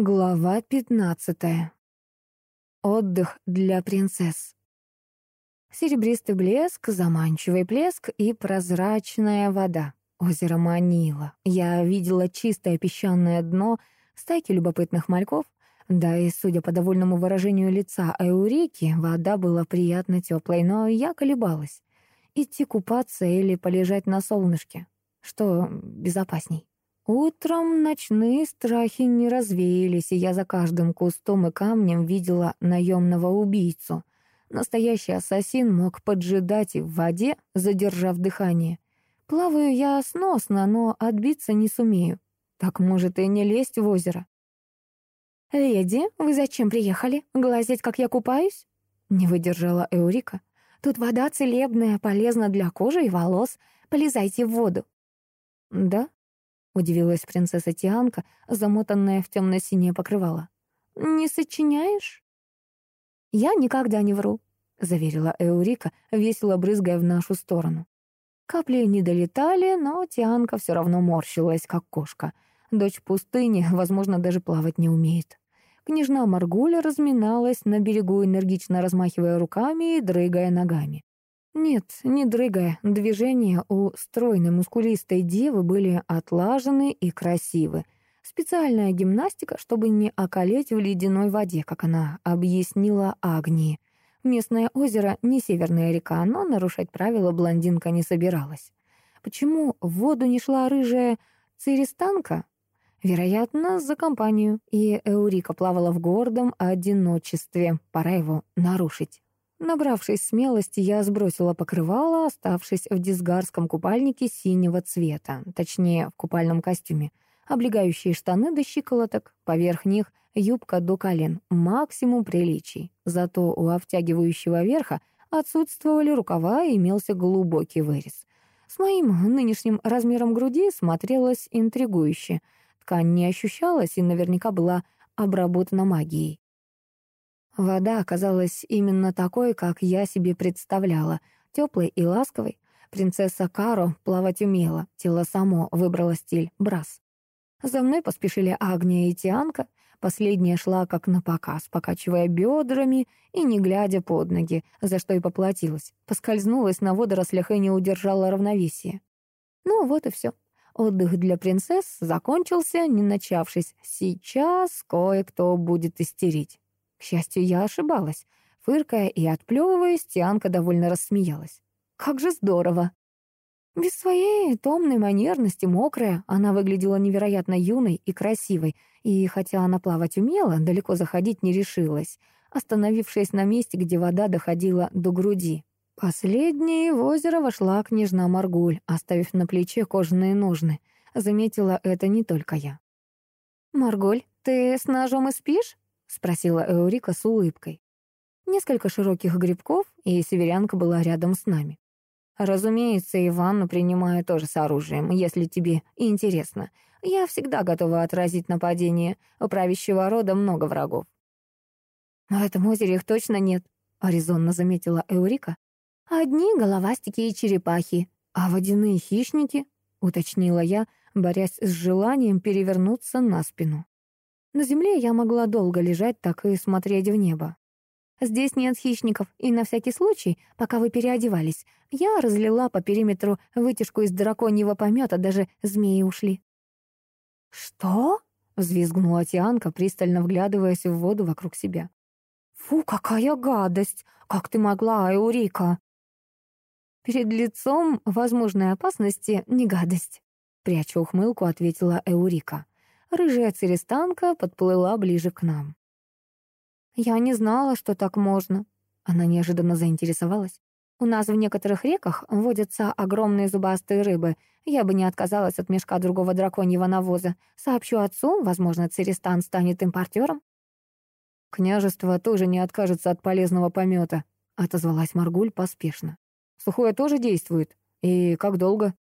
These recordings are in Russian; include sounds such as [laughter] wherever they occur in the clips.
Глава пятнадцатая. Отдых для принцесс. Серебристый блеск, заманчивый плеск и прозрачная вода. Озеро манило. Я видела чистое песчаное дно, стайки любопытных мальков. Да и, судя по довольному выражению лица Эурики, вода была приятно теплой, но я колебалась. Идти купаться или полежать на солнышке. Что безопасней? Утром ночные страхи не развеялись, и я за каждым кустом и камнем видела наемного убийцу. Настоящий ассасин мог поджидать и в воде, задержав дыхание. Плаваю я сносно, но отбиться не сумею. Так, может, и не лезть в озеро. «Леди, вы зачем приехали? Глазеть, как я купаюсь?» Не выдержала Эурика. «Тут вода целебная, полезна для кожи и волос. Полезайте в воду». «Да?» Удивилась принцесса Тианка, замотанная в темно-синее покрывало. «Не сочиняешь?» «Я никогда не вру», — заверила Эурика, весело брызгая в нашу сторону. Капли не долетали, но Тианка все равно морщилась, как кошка. Дочь пустыни, возможно, даже плавать не умеет. Княжна Маргуля разминалась на берегу, энергично размахивая руками и дрыгая ногами. Нет, не дрыгая, движения у стройной мускулистой девы были отлажены и красивы. Специальная гимнастика, чтобы не околеть в ледяной воде, как она объяснила Агнии. Местное озеро не северная река, но нарушать правила блондинка не собиралась. Почему в воду не шла рыжая циристанка? Вероятно, за компанию, и Эурика плавала в гордом одиночестве. Пора его нарушить. Набравшись смелости, я сбросила покрывало, оставшись в дисгарском купальнике синего цвета, точнее, в купальном костюме. Облегающие штаны до щиколоток, поверх них юбка до колен, максимум приличий. Зато у обтягивающего верха отсутствовали рукава и имелся глубокий вырез. С моим нынешним размером груди смотрелось интригующе. Ткань не ощущалась и наверняка была обработана магией. Вода оказалась именно такой, как я себе представляла, теплой и ласковой. Принцесса Каро плавать умела, тело само выбрало стиль брас. За мной поспешили Агния и Тианка. Последняя шла как на показ, покачивая бедрами и не глядя под ноги, за что и поплатилась. Поскользнулась на водорослях и не удержала равновесие. Ну вот и все. Отдых для принцесс закончился, не начавшись. Сейчас кое-кто будет истерить. К счастью, я ошибалась. Фыркая и отплевываясь, Тианка довольно рассмеялась. «Как же здорово!» Без своей томной манерности, мокрая, она выглядела невероятно юной и красивой, и хотя она плавать умела, далеко заходить не решилась, остановившись на месте, где вода доходила до груди. Последней в озеро вошла княжна Маргуль, оставив на плече кожаные ножны. Заметила это не только я. «Маргуль, ты с ножом и спишь?» — спросила Эурика с улыбкой. Несколько широких грибков, и северянка была рядом с нами. Разумеется, и ванну принимаю тоже с оружием, если тебе интересно. Я всегда готова отразить нападение. У правящего рода много врагов. В этом озере их точно нет, — резонно заметила Эурика. «Одни головастики и черепахи, а водяные хищники», — уточнила я, борясь с желанием перевернуться на спину. На земле я могла долго лежать так и смотреть в небо. Здесь нет хищников, и на всякий случай, пока вы переодевались, я разлила по периметру вытяжку из драконьего помета, даже змеи ушли. «Что?» — взвизгнула Тианка, пристально вглядываясь в воду вокруг себя. «Фу, какая гадость! Как ты могла, Эурика?» «Перед лицом возможной опасности не гадость», — пряча ухмылку, ответила Эурика рыжая церестанка подплыла ближе к нам. «Я не знала, что так можно». Она неожиданно заинтересовалась. «У нас в некоторых реках водятся огромные зубастые рыбы. Я бы не отказалась от мешка другого драконьего навоза. Сообщу отцу, возможно, Церистан станет импортером». «Княжество тоже не откажется от полезного помета», — отозвалась Маргуль поспешно. «Сухое тоже действует. И как долго?»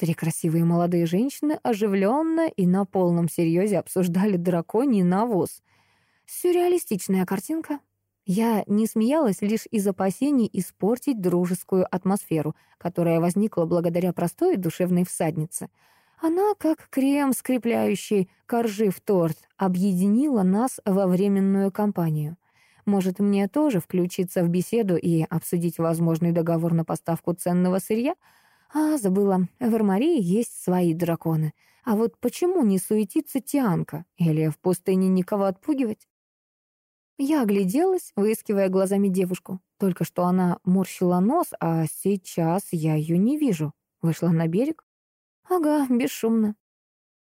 Три красивые молодые женщины оживленно и на полном серьезе обсуждали драконий навоз. Сюрреалистичная картинка. Я не смеялась лишь из опасений испортить дружескую атмосферу, которая возникла благодаря простой душевной всаднице. Она, как крем, скрепляющий коржи в торт, объединила нас во временную компанию. Может, мне тоже включиться в беседу и обсудить возможный договор на поставку ценного сырья? А, забыла, в Армарии есть свои драконы. А вот почему не суетится Тианка? Или в пустыне никого отпугивать? Я огляделась, выискивая глазами девушку. Только что она морщила нос, а сейчас я ее не вижу. Вышла на берег. Ага, бесшумно.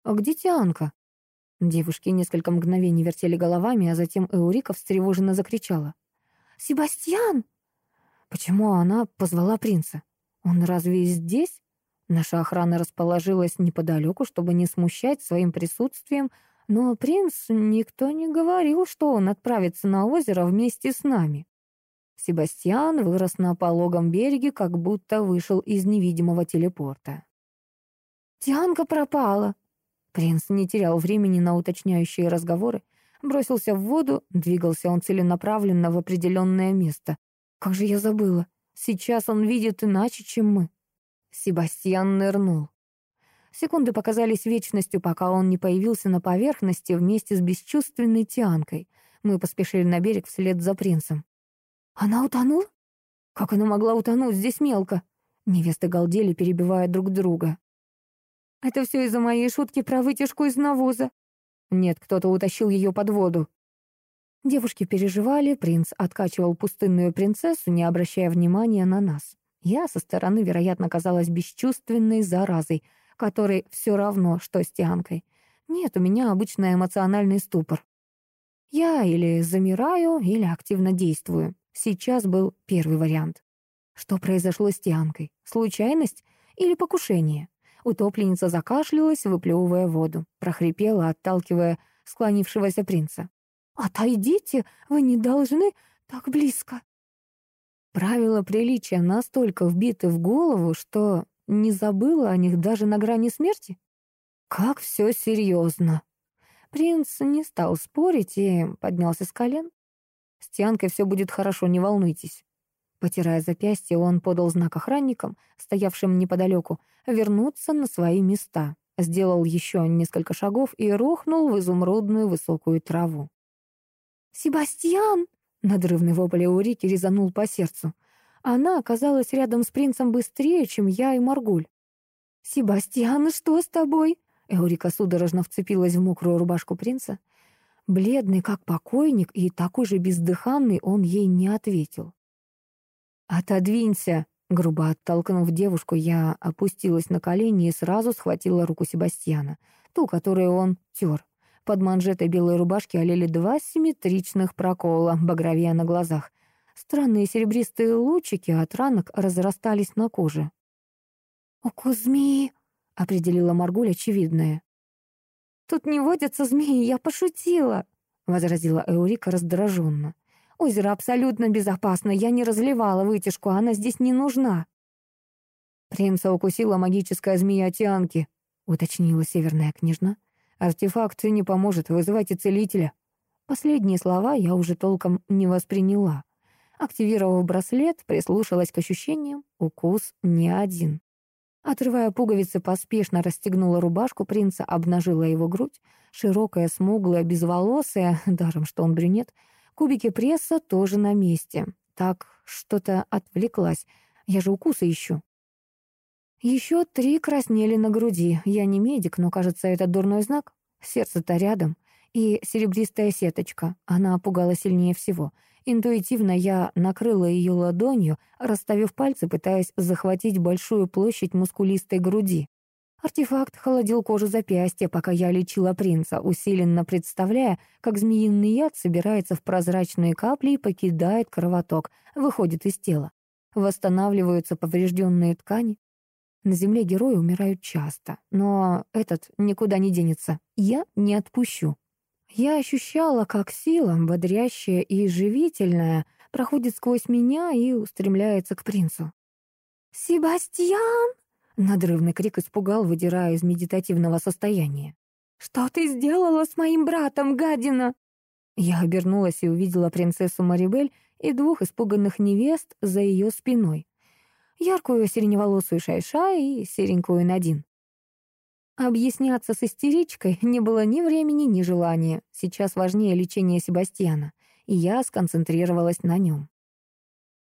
А где Тианка? Девушки несколько мгновений вертели головами, а затем Эурика встревоженно закричала. «Себастьян!» Почему она позвала принца? Он разве здесь? Наша охрана расположилась неподалеку, чтобы не смущать своим присутствием, но принц никто не говорил, что он отправится на озеро вместе с нами. Себастьян вырос на пологом береге, как будто вышел из невидимого телепорта. «Тианка пропала», Принц не терял времени на уточняющие разговоры, бросился в воду, двигался он целенаправленно в определенное место. Как же я забыла, сейчас он видит иначе, чем мы. Себастьян нырнул. Секунды показались вечностью, пока он не появился на поверхности вместе с бесчувственной Тианкой. Мы поспешили на берег вслед за принцем. «Она утонула? Как она могла утонуть? Здесь мелко!» Невесты галдели, перебивая друг друга. Это все из-за моей шутки про вытяжку из навоза. Нет, кто-то утащил ее под воду. Девушки переживали, принц откачивал пустынную принцессу, не обращая внимания на нас. Я со стороны, вероятно, казалась бесчувственной заразой, которой все равно, что с Тианкой. Нет, у меня обычно эмоциональный ступор. Я или замираю, или активно действую. Сейчас был первый вариант. Что произошло с Тианкой? Случайность или покушение? Утопленница закашлялась, выплевывая воду, прохрипела, отталкивая склонившегося принца. «Отойдите, вы не должны так близко». Правила приличия настолько вбиты в голову, что не забыла о них даже на грани смерти? Как все серьезно. Принц не стал спорить и поднялся с колен. С Тианкой все будет хорошо, не волнуйтесь. Потирая запястье, он подал знак охранникам, стоявшим неподалеку, вернуться на свои места. Сделал еще несколько шагов и рухнул в изумрудную высокую траву. «Себастьян!» — надрывный вопль Эурики резанул по сердцу. Она оказалась рядом с принцем быстрее, чем я и Маргуль. «Себастьян, что с тобой?» Эурика судорожно вцепилась в мокрую рубашку принца. Бледный, как покойник, и такой же бездыханный, он ей не ответил. «Отодвинься!» Грубо оттолкнув девушку, я опустилась на колени и сразу схватила руку Себастьяна, ту, которую он тер. Под манжетой белой рубашки олели два симметричных прокола, багровея на глазах. Странные серебристые лучики от ранок разрастались на коже. «Укус змеи», — определила Маргуль очевидное. «Тут не водятся змеи, я пошутила», — возразила Эурика раздраженно. Озеро абсолютно безопасно, я не разливала вытяжку, она здесь не нужна». «Принца укусила магическая змея Тианки», — уточнила северная княжна. «Артефакт не поможет, вызывайте целителя». Последние слова я уже толком не восприняла. Активировав браслет, прислушалась к ощущениям. Укус не один. Отрывая пуговицы, поспешно расстегнула рубашку принца, обнажила его грудь. Широкая, смуглая, безволосая, [laughs] даром, что он брюнет — Кубики пресса тоже на месте. Так, что-то отвлеклась. Я же укусы ищу. Еще три краснели на груди. Я не медик, но, кажется, это дурной знак. Сердце-то рядом. И серебристая сеточка. Она пугала сильнее всего. Интуитивно я накрыла ее ладонью, расставив пальцы, пытаясь захватить большую площадь мускулистой груди. Артефакт холодил кожу запястья, пока я лечила принца, усиленно представляя, как змеиный яд собирается в прозрачные капли и покидает кровоток, выходит из тела. Восстанавливаются поврежденные ткани. На земле герои умирают часто, но этот никуда не денется. Я не отпущу. Я ощущала, как сила, бодрящая и живительная, проходит сквозь меня и устремляется к принцу. «Себастьян!» Надрывный крик испугал, выдирая из медитативного состояния. «Что ты сделала с моим братом, гадина?» Я обернулась и увидела принцессу Марибель и двух испуганных невест за ее спиной. Яркую сиреневолосую Шайша и серенькую Надин. Объясняться с истеричкой не было ни времени, ни желания. Сейчас важнее лечение Себастьяна, и я сконцентрировалась на нем.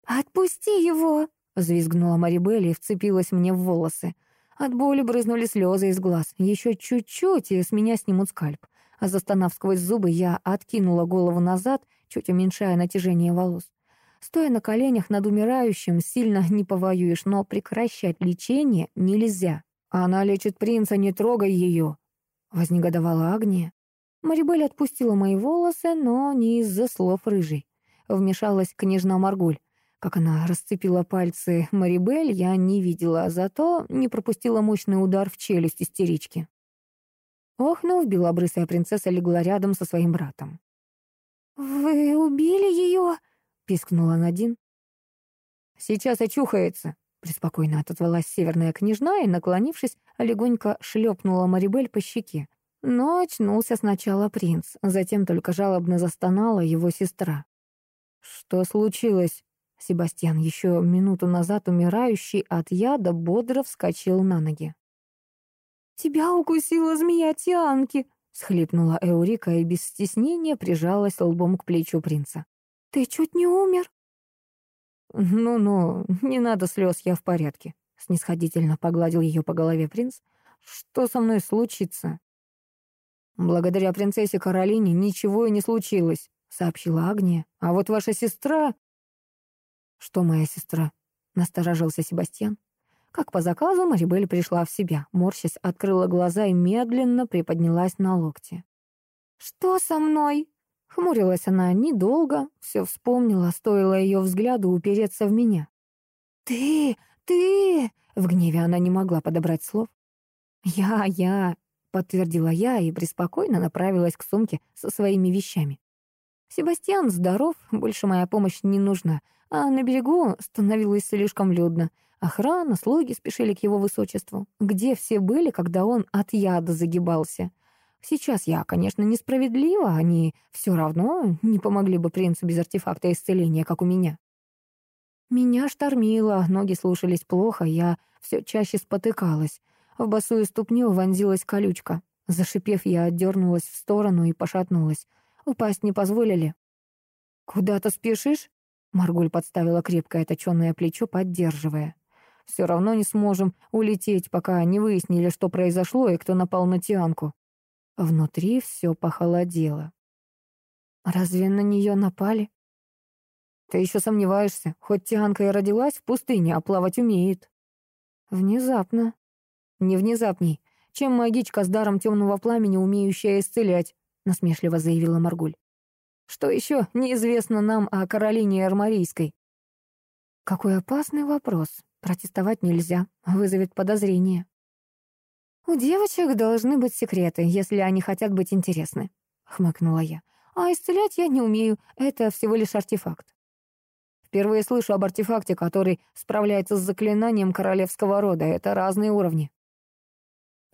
«Отпусти его!» — взвизгнула Марибель и вцепилась мне в волосы. От боли брызнули слезы из глаз. Еще чуть-чуть, и с меня снимут скальп. Застонав сквозь зубы, я откинула голову назад, чуть уменьшая натяжение волос. Стоя на коленях над умирающим, сильно [laughs] не повоюешь, но прекращать лечение нельзя. «Она лечит принца, не трогай ее!» — вознегодовала Агния. Марибель отпустила мои волосы, но не из-за слов рыжей. Вмешалась княжна Маргуль. Как она расцепила пальцы Марибель, я не видела, зато не пропустила мощный удар в челюсть истерички. Охнув, белобрысая принцесса легла рядом со своим братом. «Вы убили ее?» — пискнула Надин. «Сейчас очухается», — преспокойно отозвалась северная княжна и, наклонившись, легонько шлепнула Марибель по щеке. Но очнулся сначала принц, затем только жалобно застонала его сестра. «Что случилось?» Себастьян, еще минуту назад умирающий от яда, бодро вскочил на ноги. «Тебя укусила змея Тианки!» — схлипнула Эурика и без стеснения прижалась лбом к плечу принца. «Ты чуть не умер?» «Ну-ну, не надо слез, я в порядке», — снисходительно погладил ее по голове принц. «Что со мной случится?» «Благодаря принцессе Каролине ничего и не случилось», — сообщила Агния. «А вот ваша сестра...» «Что моя сестра?» — насторожился Себастьян. Как по заказу, Марибель пришла в себя, морщась, открыла глаза и медленно приподнялась на локте. «Что со мной?» Хмурилась она недолго, все вспомнила, стоило ее взгляду упереться в меня. «Ты! Ты!» В гневе она не могла подобрать слов. «Я, я!» — подтвердила я и преспокойно направилась к сумке со своими вещами. Себастьян здоров, больше моя помощь не нужна, а на берегу становилось слишком людно. Охрана, слуги спешили к его высочеству. Где все были, когда он от яда загибался? Сейчас я, конечно, несправедлива, они все равно не помогли бы принцу без артефакта исцеления, как у меня. Меня штормило, ноги слушались плохо, я все чаще спотыкалась. В босую ступню вонзилась колючка. Зашипев, я отдернулась в сторону и пошатнулась. Упасть не позволили. «Куда ты спешишь?» Маргуль подставила крепкое точёное плечо, поддерживая. «Все равно не сможем улететь, пока не выяснили, что произошло и кто напал на Тианку». Внутри все похолодело. «Разве на нее напали?» «Ты еще сомневаешься? Хоть Тианка и родилась в пустыне, а плавать умеет». «Внезапно». «Не внезапней. Чем магичка с даром темного пламени, умеющая исцелять?» — насмешливо заявила Маргуль. «Что еще неизвестно нам о Каролине Армарийской?» «Какой опасный вопрос. Протестовать нельзя, вызовет подозрение». «У девочек должны быть секреты, если они хотят быть интересны», — хмыкнула я. «А исцелять я не умею, это всего лишь артефакт». «Впервые слышу об артефакте, который справляется с заклинанием королевского рода. Это разные уровни».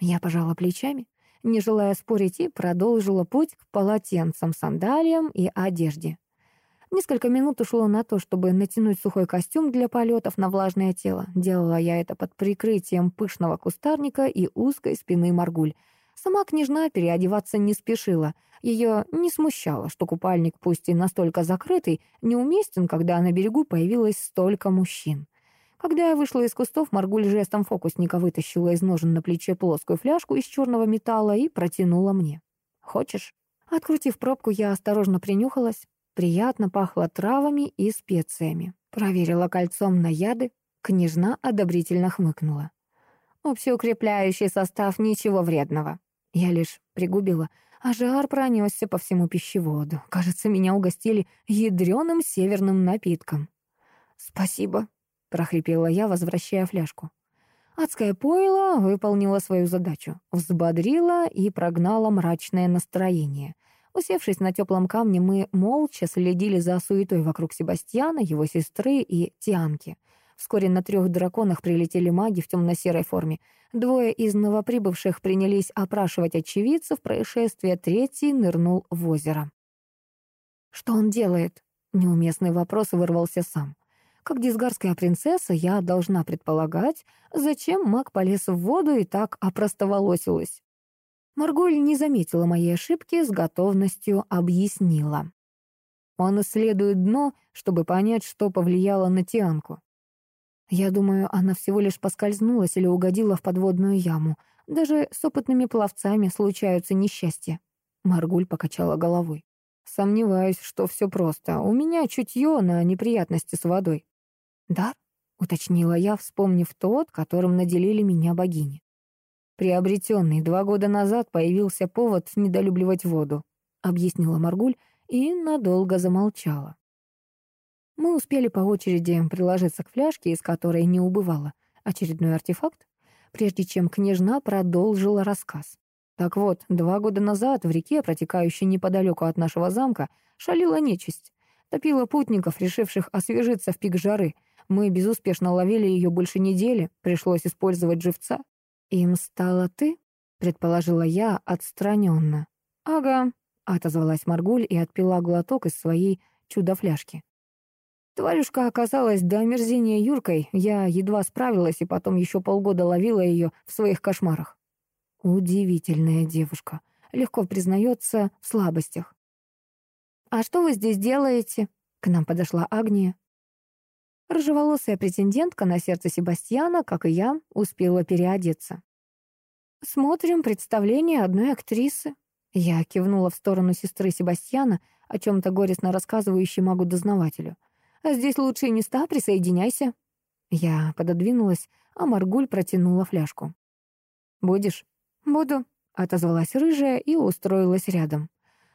Я пожала плечами не желая спорить, и продолжила путь к полотенцам, сандалиям и одежде. Несколько минут ушло на то, чтобы натянуть сухой костюм для полетов на влажное тело. Делала я это под прикрытием пышного кустарника и узкой спины Маргуль. Сама княжна переодеваться не спешила. Ее не смущало, что купальник, пусть и настолько закрытый, неуместен, когда на берегу появилось столько мужчин. Когда я вышла из кустов, Маргуль жестом фокусника вытащила из ножен на плече плоскую фляжку из черного металла и протянула мне. «Хочешь?» Открутив пробку, я осторожно принюхалась. Приятно пахло травами и специями. Проверила кольцом на яды. Княжна одобрительно хмыкнула. «Общеукрепляющий состав, ничего вредного». Я лишь пригубила, а жар пронесся по всему пищеводу. Кажется, меня угостили ядреным северным напитком. «Спасибо», — прохрипела я, возвращая фляжку. Адское пойло выполнило свою задачу, взбодрило и прогнало мрачное настроение. Усевшись на теплом камне, мы молча следили за суетой вокруг Себастьяна, его сестры и Тианки. Вскоре на трех драконах прилетели маги в темно-серой форме. Двое из новоприбывших принялись опрашивать очевидцев происшествия, третий нырнул в озеро. «Что он делает?» — неуместный вопрос вырвался сам. Как дисгарская принцесса, я должна предполагать, зачем маг полез в воду и так опростоволосилась. Марголь не заметила моей ошибки, с готовностью объяснила. Он исследует дно, чтобы понять, что повлияло на Тианку. Я думаю, она всего лишь поскользнулась или угодила в подводную яму. Даже с опытными пловцами случаются несчастья. Маргуль покачала головой. Сомневаюсь, что все просто. У меня чутье на неприятности с водой. «Дар?» — уточнила я, вспомнив тот, которым наделили меня богини. Приобретенный два года назад появился повод недолюбливать воду, объяснила Маргуль и надолго замолчала. Мы успели по очереди приложиться к фляжке, из которой не убывало очередной артефакт, прежде чем княжна продолжила рассказ. Так вот, два года назад в реке, протекающей неподалеку от нашего замка, шалила нечисть. Топила путников, решивших освежиться в пик жары. Мы безуспешно ловили ее больше недели, пришлось использовать живца. «Им стала ты?» — предположила я отстраненно. «Ага», — отозвалась Маргуль и отпила глоток из своей чудо-фляжки. Тварюшка оказалась до омерзения Юркой, я едва справилась и потом еще полгода ловила ее в своих кошмарах. Удивительная девушка. Легко признается в слабостях. «А что вы здесь делаете?» К нам подошла Агния. Рыжеволосая претендентка на сердце Себастьяна, как и я, успела переодеться. «Смотрим представление одной актрисы». Я кивнула в сторону сестры Себастьяна, о чем-то горестно рассказывающей магу-дознавателю. «А здесь лучшие места, присоединяйся». Я пододвинулась, а Маргуль протянула фляжку. «Будешь?» «Буду», — отозвалась рыжая и устроилась рядом.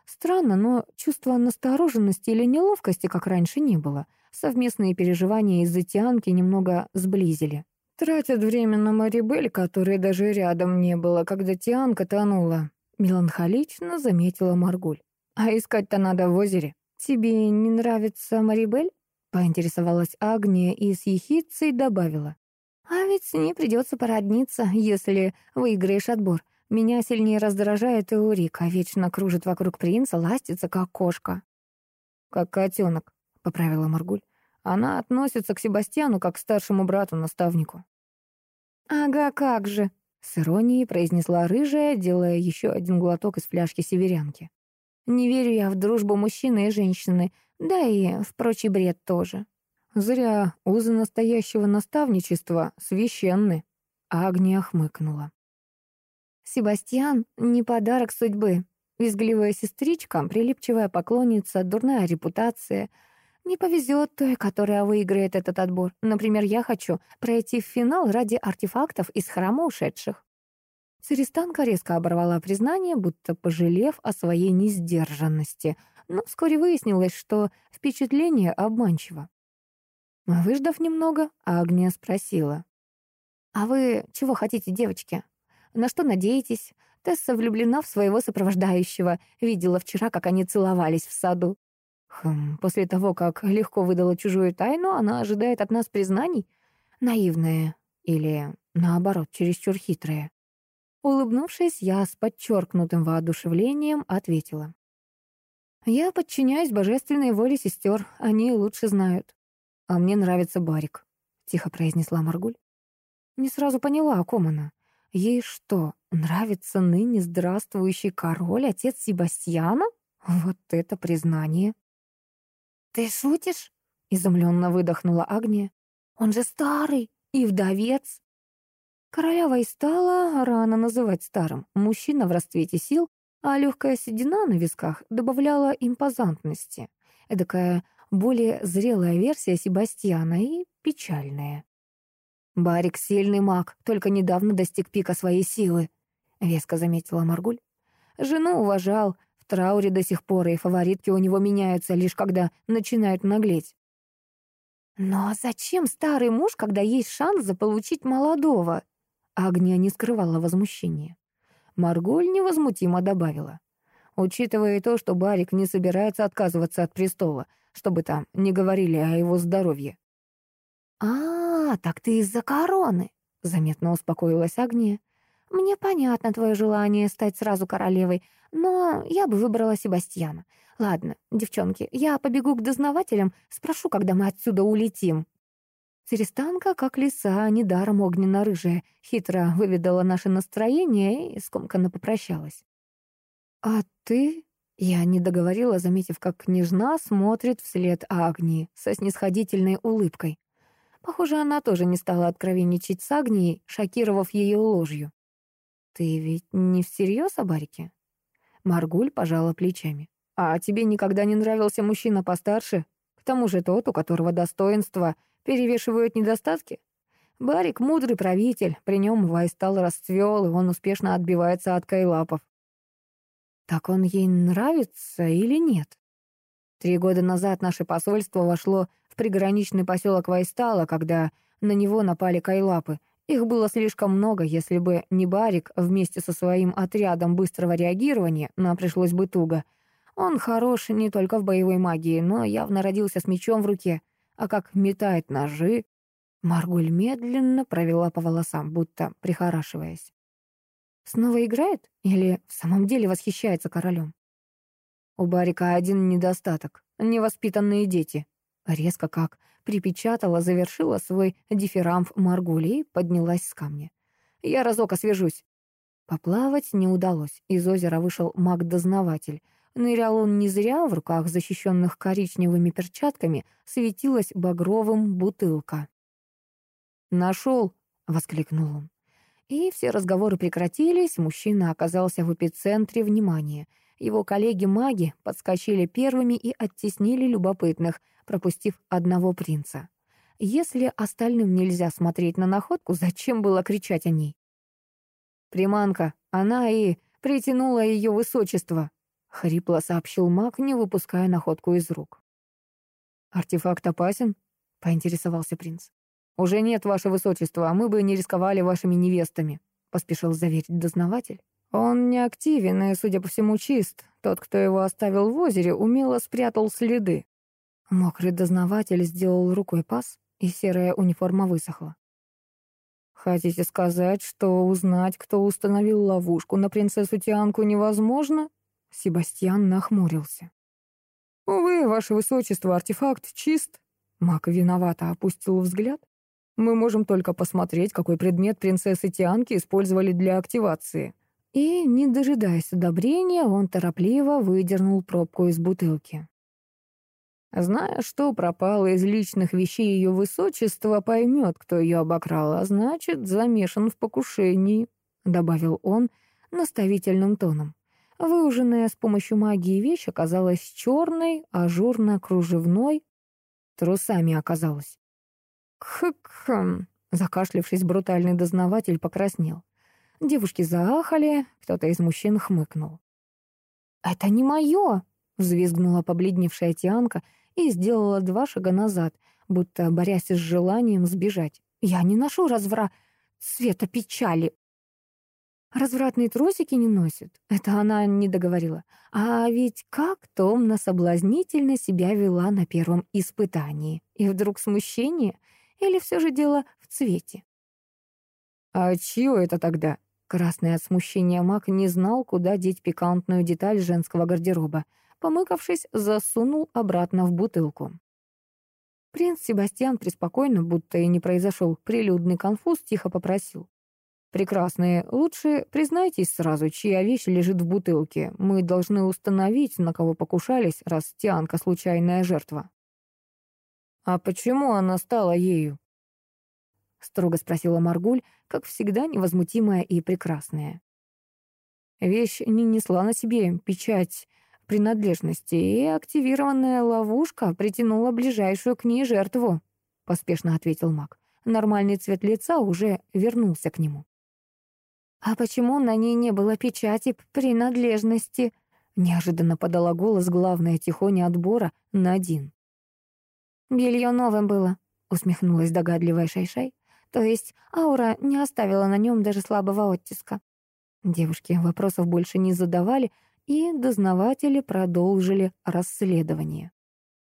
Странно, но чувства настороженности или неловкости, как раньше, не было. Совместные переживания из-за Тианки немного сблизили. «Тратят время на Марибель, которой даже рядом не было, когда Тианка тонула», — меланхолично заметила Маргуль. «А искать-то надо в озере. Тебе не нравится Марибель?» — поинтересовалась Агния и с ехицей добавила. А ведь с ней придется породниться, если выиграешь отбор. Меня сильнее раздражает Эурика, вечно кружит вокруг принца, ластится, как кошка. «Как котенок», — поправила Маргуль. «Она относится к Себастьяну, как к старшему брату-наставнику». «Ага, как же», — с иронией произнесла рыжая, делая еще один глоток из фляжки северянки. «Не верю я в дружбу мужчины и женщины, да и в прочий бред тоже». Зря узы настоящего наставничества священны. Агния хмыкнула. Себастьян — не подарок судьбы. Визгливая сестричка, прилипчивая поклонница, дурная репутация. Не повезет той, которая выиграет этот отбор. Например, я хочу пройти в финал ради артефактов из храма ушедших. Царистанка резко оборвала признание, будто пожалев о своей несдержанности, но вскоре выяснилось, что впечатление обманчиво. Выждав немного, Агния спросила. «А вы чего хотите, девочки? На что надеетесь? Тесса влюблена в своего сопровождающего. Видела вчера, как они целовались в саду. Хм, после того, как легко выдала чужую тайну, она ожидает от нас признаний? Наивная или, наоборот, чересчур хитрая?» Улыбнувшись, я с подчеркнутым воодушевлением ответила. «Я подчиняюсь божественной воле сестер, они лучше знают. «А мне нравится Барик», — тихо произнесла Маргуль. Не сразу поняла, о ком она. Ей что, нравится ныне здравствующий король, отец Себастьяна? Вот это признание. «Ты шутишь?» — изумленно выдохнула Агния. «Он же старый и вдовец». Королева и стала рано называть старым. Мужчина в расцвете сил, а легкая седина на висках добавляла импозантности. Эдакая более зрелая версия Себастьяна и печальная. «Барик — сильный маг, только недавно достиг пика своей силы», — веско заметила Маргуль. «Жену уважал, трауре до сих пор, и фаворитки у него меняются, лишь когда начинают наглеть». «Но зачем старый муж, когда есть шанс заполучить молодого?» Агния не скрывала возмущения. Маргуль невозмутимо добавила. «Учитывая то, что Барик не собирается отказываться от престола, чтобы там не говорили о его здоровье. «А, так ты из-за короны», — заметно успокоилась Агния. «Мне понятно твое желание стать сразу королевой, но я бы выбрала Себастьяна. Ладно, девчонки, я побегу к дознавателям, спрошу, когда мы отсюда улетим». Церестанка, как лиса, недаром огненно-рыжая, хитро выведала наше настроение и скомканно попрощалась. «А ты?» — я не договорила, заметив, как княжна смотрит вслед Агнии со снисходительной улыбкой. Похоже, она тоже не стала откровенничать с Агнией, шокировав ее ложью. «Ты ведь не всерьез о Барике?» Маргуль пожала плечами. «А тебе никогда не нравился мужчина постарше? К тому же тот, у которого достоинства перевешивают недостатки? Барик — мудрый правитель, при нем Вайстал расцвел, и он успешно отбивается от кайлапов. Так он ей нравится или нет? Три года назад наше посольство вошло в приграничный поселок Вайстала, когда на него напали кайлапы. Их было слишком много, если бы не Барик вместе со своим отрядом быстрого реагирования, нам пришлось бы туго. Он хорош не только в боевой магии, но явно родился с мечом в руке. А как метает ножи... Маргуль медленно провела по волосам, будто прихорашиваясь. Снова играет или в самом деле восхищается королем? У Барика один недостаток — невоспитанные дети. Резко как припечатала, завершила свой дифирамф Маргули и поднялась с камня. «Я разок освежусь». Поплавать не удалось. Из озера вышел маг-дознаватель. Нырял он не зря, в руках, защищенных коричневыми перчатками, светилась багровым бутылка. «Нашел!» — воскликнул он. И все разговоры прекратились, мужчина оказался в эпицентре внимания. Его коллеги-маги подскочили первыми и оттеснили любопытных, пропустив одного принца. Если остальным нельзя смотреть на находку, зачем было кричать о ней? «Приманка, она и притянула ее высочество», — хрипло сообщил маг, не выпуская находку из рук. «Артефакт опасен?» — поинтересовался принц. «Уже нет, ваше высочество, а мы бы не рисковали вашими невестами», — поспешил заверить дознаватель. «Он не активен и, судя по всему, чист. Тот, кто его оставил в озере, умело спрятал следы». Мокрый дознаватель сделал рукой пас, и серая униформа высохла. «Хотите сказать, что узнать, кто установил ловушку на принцессу Тианку, невозможно?» Себастьян нахмурился. «Увы, ваше высочество, артефакт чист». Мак виновато опустил взгляд. Мы можем только посмотреть, какой предмет принцессы Тианки использовали для активации». И, не дожидаясь одобрения, он торопливо выдернул пробку из бутылки. Зная, что пропало из личных вещей ее высочества, поймет, кто ее обокрал, а значит, замешан в покушении, — добавил он наставительным тоном. Выуженная с помощью магии вещь оказалась черной, ажурно-кружевной, трусами оказалась. «Хк-хм», закашлявшись, брутальный дознаватель покраснел. Девушки заахали, кто-то из мужчин хмыкнул. «Это не мое!» — взвизгнула побледневшая Тианка и сделала два шага назад, будто борясь с желанием сбежать. «Я не ношу развра... цвета печали!» «Развратные трусики не носит?» Это она не договорила. А ведь как томно соблазнительно себя вела на первом испытании. И вдруг смущение — или все же дело в цвете? «А чье это тогда?» Красный от смущения маг не знал, куда деть пикантную деталь женского гардероба. Помыкавшись, засунул обратно в бутылку. Принц Себастьян преспокойно, будто и не произошел прилюдный конфуз, тихо попросил. «Прекрасные, лучше признайтесь сразу, чья вещь лежит в бутылке. Мы должны установить, на кого покушались, раз Тианка случайная жертва». «А почему она стала ею?» — строго спросила Маргуль, как всегда невозмутимая и прекрасная. Вещь не несла на себе печать принадлежности, и активированная ловушка притянула ближайшую к ней жертву, — поспешно ответил маг. Нормальный цвет лица уже вернулся к нему. «А почему на ней не было печати принадлежности?» Неожиданно подала голос главная тихоня отбора Надин. «Белье новым было», — усмехнулась догадливая Шайшай. «То есть аура не оставила на нем даже слабого оттиска». Девушки вопросов больше не задавали, и дознаватели продолжили расследование.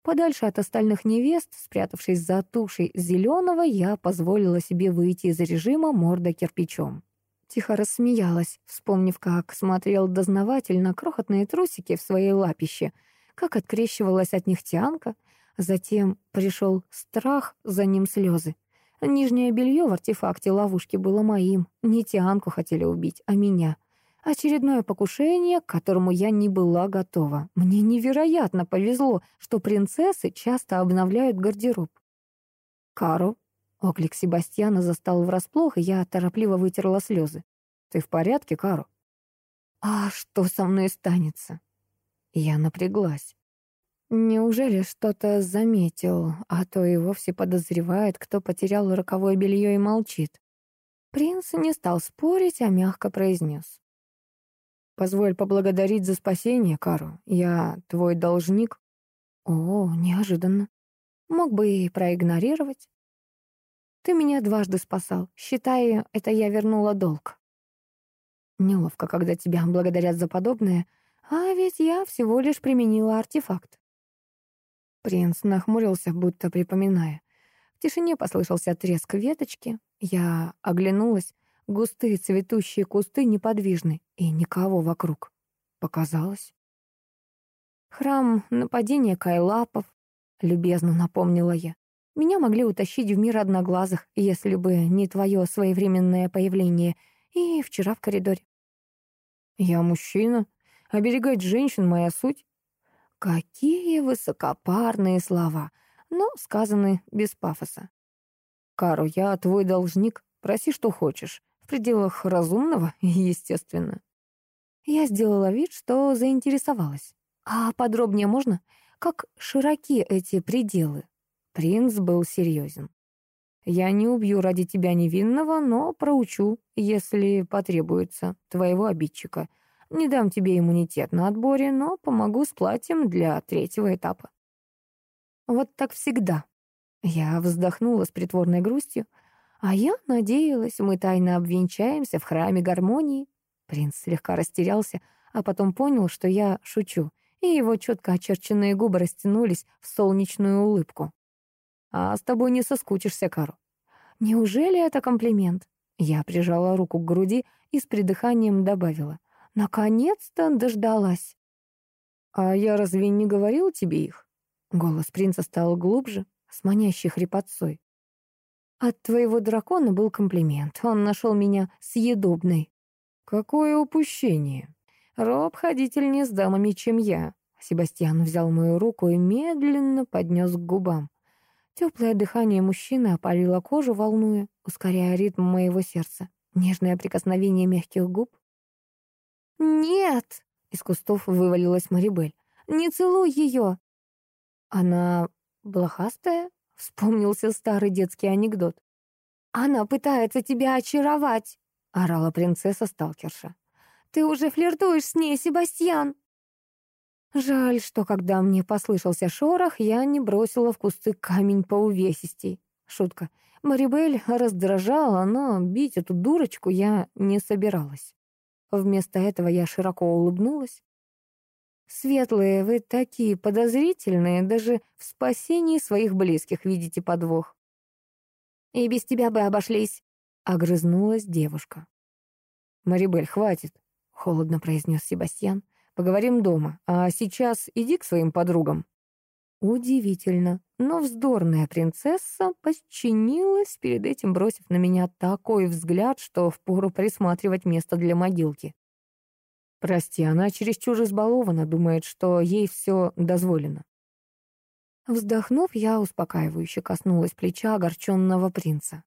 Подальше от остальных невест, спрятавшись за тушей зеленого, я позволила себе выйти из режима морда кирпичом. Тихо рассмеялась, вспомнив, как смотрел дознаватель на крохотные трусики в своей лапище, как открещивалась от них Тианка — Затем пришел страх, за ним слезы. Нижнее белье в артефакте ловушки было моим. Не Тианку хотели убить, а меня. Очередное покушение, к которому я не была готова. Мне невероятно повезло, что принцессы часто обновляют гардероб. «Кару», — оклик Себастьяна застал врасплох, и я торопливо вытерла слезы. «Ты в порядке, Кару?» «А что со мной станется?» Я напряглась. Неужели что-то заметил, а то и вовсе подозревает, кто потерял роковое белье и молчит? Принц не стал спорить, а мягко произнес. «Позволь поблагодарить за спасение, Кару. Я твой должник». «О, неожиданно. Мог бы и проигнорировать. Ты меня дважды спасал. Считай, это я вернула долг». Неловко, когда тебя благодарят за подобное, а ведь я всего лишь применила артефакт. Принц нахмурился, будто припоминая. В тишине послышался треск веточки. Я оглянулась. Густые цветущие кусты неподвижны, и никого вокруг. Показалось. Храм нападения Кайлапов, любезно напомнила я. Меня могли утащить в мир одноглазых, если бы не твое своевременное появление и вчера в коридоре. Я мужчина. Оберегать женщин — моя суть. Какие высокопарные слова, но сказаны без пафоса. «Кару, я твой должник. Проси, что хочешь. В пределах разумного, естественно». Я сделала вид, что заинтересовалась. «А подробнее можно? Как широки эти пределы?» Принц был серьезен. «Я не убью ради тебя невинного, но проучу, если потребуется, твоего обидчика. Не дам тебе иммунитет на отборе, но помогу с платьем для третьего этапа. Вот так всегда. Я вздохнула с притворной грустью. А я надеялась, мы тайно обвенчаемся в храме гармонии. Принц слегка растерялся, а потом понял, что я шучу, и его четко очерченные губы растянулись в солнечную улыбку. «А с тобой не соскучишься, Кару». «Неужели это комплимент?» Я прижала руку к груди и с придыханием добавила. Наконец-то дождалась. «А я разве не говорил тебе их?» Голос принца стал глубже, с манящей хрипотцой. «От твоего дракона был комплимент. Он нашел меня съедобной». «Какое упущение! Роб ходительнее с дамами, чем я». Себастьян взял мою руку и медленно поднес к губам. Теплое дыхание мужчины опалило кожу, волнуя, ускоряя ритм моего сердца. Нежное прикосновение мягких губ, «Нет!» — из кустов вывалилась Марибель. «Не целуй ее!» «Она блохастая?» — вспомнился старый детский анекдот. «Она пытается тебя очаровать!» — орала принцесса-сталкерша. «Ты уже флиртуешь с ней, Себастьян!» Жаль, что когда мне послышался шорох, я не бросила в кусты камень по увесистей. Шутка. Марибель раздражала, но бить эту дурочку я не собиралась. Вместо этого я широко улыбнулась. «Светлые, вы такие подозрительные, даже в спасении своих близких видите подвох». «И без тебя бы обошлись», — огрызнулась девушка. «Марибель, хватит», — холодно произнес Себастьян. «Поговорим дома, а сейчас иди к своим подругам». Удивительно, но вздорная принцесса подчинилась, перед этим бросив на меня такой взгляд, что впору присматривать место для могилки. Прости, она чересчур избалована, думает, что ей все дозволено. Вздохнув, я успокаивающе коснулась плеча огорченного принца.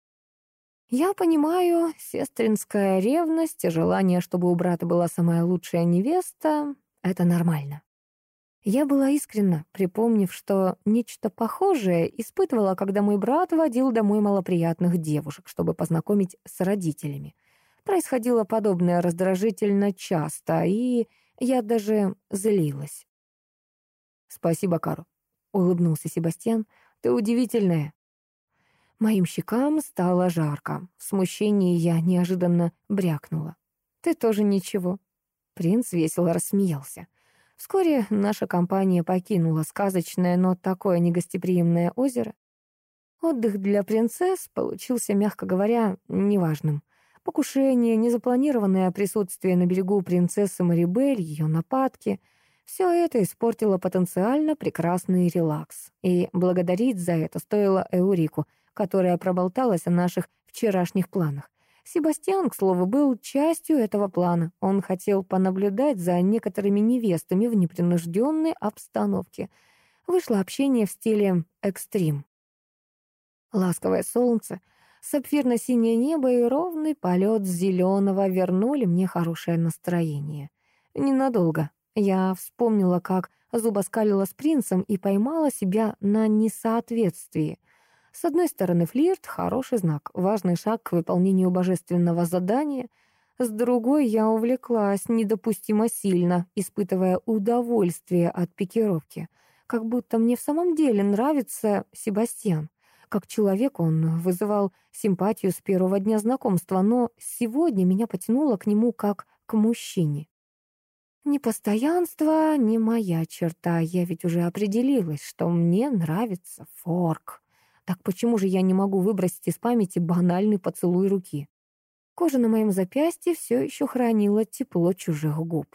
Я понимаю, сестринская ревность и желание, чтобы у брата была самая лучшая невеста, это нормально. Я была искренна, припомнив, что нечто похожее испытывала, когда мой брат водил домой малоприятных девушек, чтобы познакомить с родителями. Происходило подобное раздражительно часто, и я даже злилась. «Спасибо, Кару», — улыбнулся Себастьян. «Ты удивительная». Моим щекам стало жарко. В смущении я неожиданно брякнула. «Ты тоже ничего». Принц весело рассмеялся. Вскоре наша компания покинула сказочное, но такое негостеприимное озеро. Отдых для принцесс получился, мягко говоря, неважным. Покушение, незапланированное присутствие на берегу принцессы Марибель, ее нападки — Все это испортило потенциально прекрасный релакс. И благодарить за это стоило Эурику, которая проболталась о наших вчерашних планах. Себастьян, к слову, был частью этого плана. Он хотел понаблюдать за некоторыми невестами в непринужденной обстановке. Вышло общение в стиле экстрим. Ласковое солнце, сапфирно-синее небо и ровный полет зеленого вернули мне хорошее настроение. Ненадолго. Я вспомнила, как зубоскалила с принцем и поймала себя на несоответствии. С одной стороны, флирт — хороший знак, важный шаг к выполнению божественного задания. С другой, я увлеклась недопустимо сильно, испытывая удовольствие от пикировки. Как будто мне в самом деле нравится Себастьян. Как человек он вызывал симпатию с первого дня знакомства, но сегодня меня потянуло к нему как к мужчине. Непостоянство не моя черта, я ведь уже определилась, что мне нравится форк. Так почему же я не могу выбросить из памяти банальный поцелуй руки? Кожа на моем запястье все еще хранила тепло чужих губ.